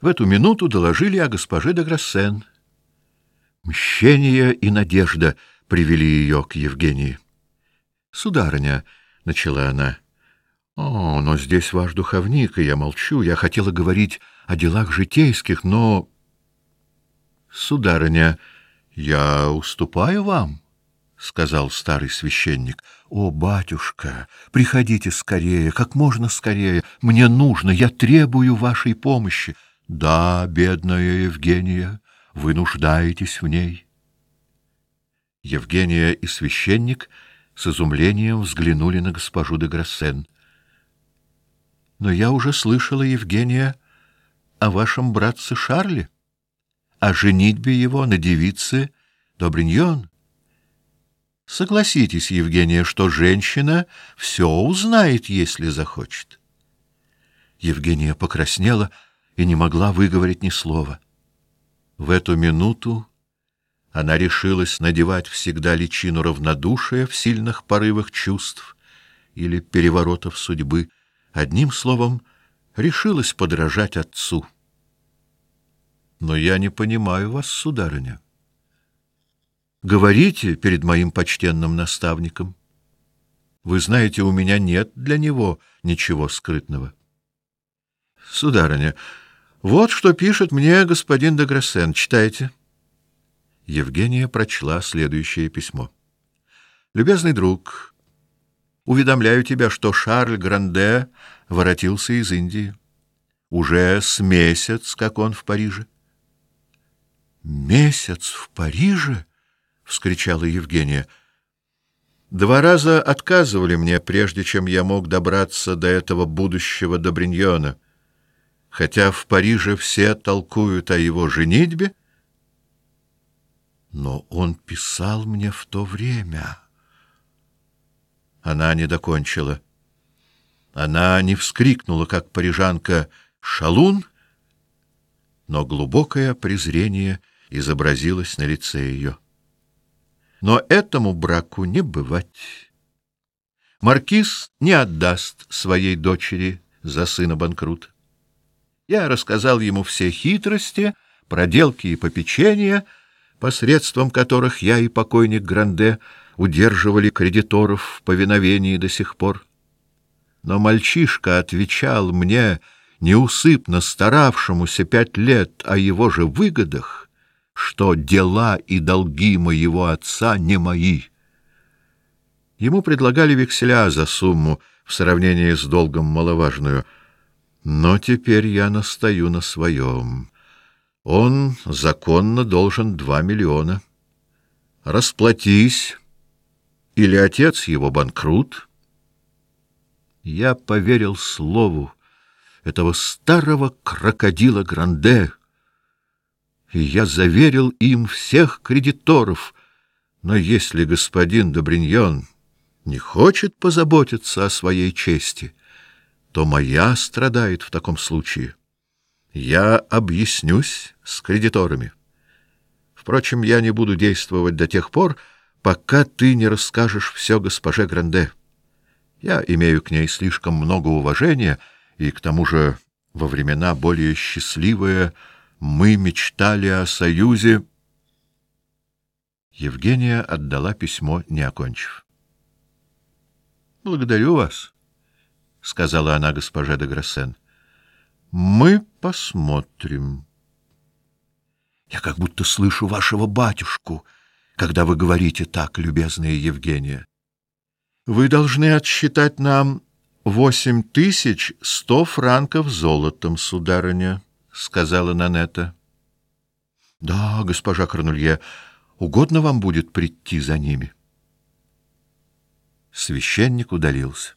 В эту минуту доложили о госпоже де Грассен. Мщение и надежда привели ее к Евгении. Сударыня, начала она. О, но здесь ваш духовник, и я молчу. Я хотела говорить о делах житейских, но Сударыня, я уступаю вам, сказал старый священник. О, батюшка, приходите скорее, как можно скорее. Мне нужно, я требую вашей помощи. Да, бедная Евгения, вы нуждаетесь в ней. Евгения и священник с изумлением взглянули на госпожу де Грассен. Но я уже слышала, Евгения, о вашем братце Шарле, о женитьбе его на девице Добриньон. Согласитесь, Евгения, что женщина все узнает, если захочет. Евгения покраснела и не могла выговорить ни слова. В эту минуту она решилась надевать всегда личину равнодушия в сильных порывах чувств или переворотов судьбы, одним словом, решилась подражать отцу. Но я не понимаю вас, сударыня. Говорите перед моим почтенным наставником. Вы знаете, у меня нет для него ничего скрытного. Сударыня, вот что пишет мне господин де Грассен. Читайте. Евгения прочла следующее письмо. Любезный друг, уведомляю тебя, что Шарль Гранде воротился из Индии. Уже с месяц, как он в Париже. Месяц в Париже, вскричала Евгения. Два раза отказывали мне, прежде чем я мог добраться до этого будущего Добриньона хотя в Париже все толкуют о его женитьбе, но он писал мне в то время. Она не докончила. Она не вскрикнула, как парижанка «Шалун», но глубокое презрение изобразилось на лице ее. Но этому браку не бывать. Маркиз не отдаст своей дочери за сына банкрута. Я рассказал ему все хитрости, проделки и попечения, посредством которых я и покойник Гранде удерживали кредиторов в повиновении до сих пор. Но мальчишка отвечал мне, неусыпно старавшемуся пять лет о его же выгодах, что дела и долги моего отца не мои. Ему предлагали векселя за сумму в сравнении с долгом маловажную — но теперь я настаю на своем. Он законно должен два миллиона. Расплатись, или отец его банкрут. Я поверил слову этого старого крокодила Гранде, и я заверил им всех кредиторов. Но если господин Добриньон не хочет позаботиться о своей чести, то моя страдает в таком случае. Я объяснюсь с кредиторами. Впрочем, я не буду действовать до тех пор, пока ты не расскажешь все госпоже Гранде. Я имею к ней слишком много уважения, и к тому же во времена более счастливые мы мечтали о союзе. Евгения отдала письмо, не окончив. Благодарю вас сказала она госпоже де Грассен. Мы посмотрим. Я как будто слышу вашего батюшку, когда вы говорите так, любезная Евгения. Вы должны отсчитать нам восемь тысяч сто франков золотом, сударыня, сказала Нанета. Да, госпожа Корнулье, угодно вам будет прийти за ними. Священник удалился.